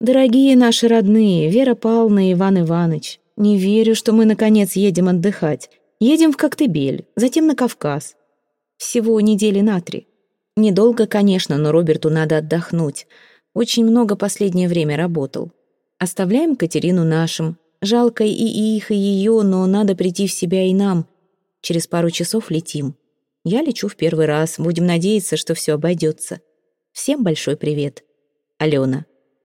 «Дорогие наши родные, Вера Павловна и Иван Иванович, не верю, что мы, наконец, едем отдыхать. Едем в Коктебель, затем на Кавказ. Всего недели на три. Недолго, конечно, но Роберту надо отдохнуть. Очень много последнее время работал. Оставляем Катерину нашим. Жалко и их, и ее, но надо прийти в себя и нам. Через пару часов летим. Я лечу в первый раз. Будем надеяться, что все обойдется. Всем большой привет. Алена.